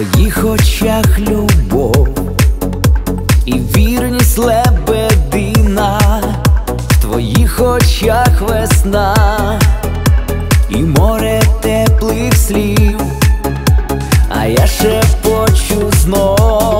твоїх очах любов і вірність лебедина, в твоїх очах весна і море теплих слів, а я ще почу знов,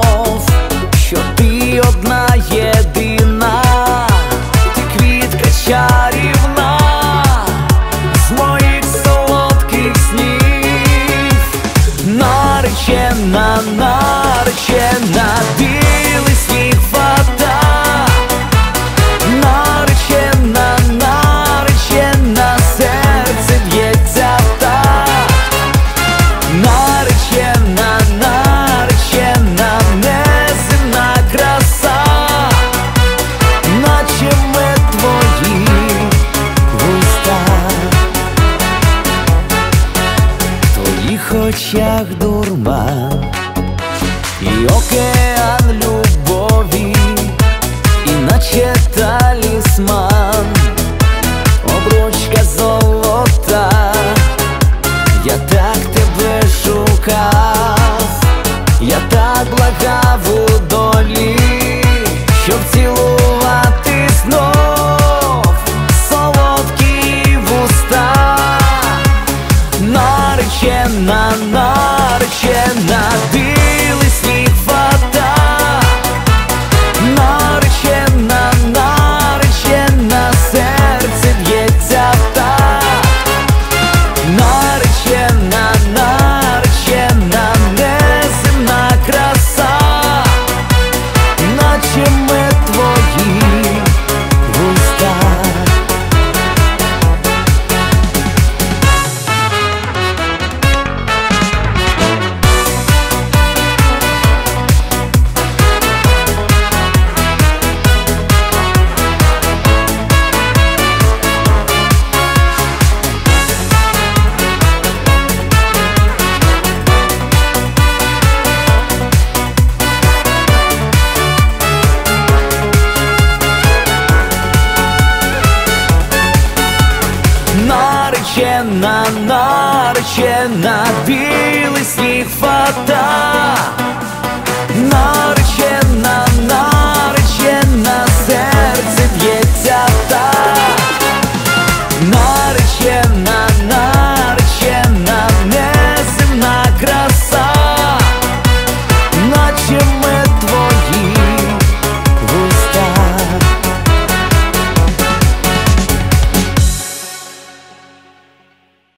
твоїх очах дурман і океан любові, іначе талісман, обручка золота, я так тебе шукав, я так благав наречена, наречена, білий сніг вода, Наречена, білий сніг вода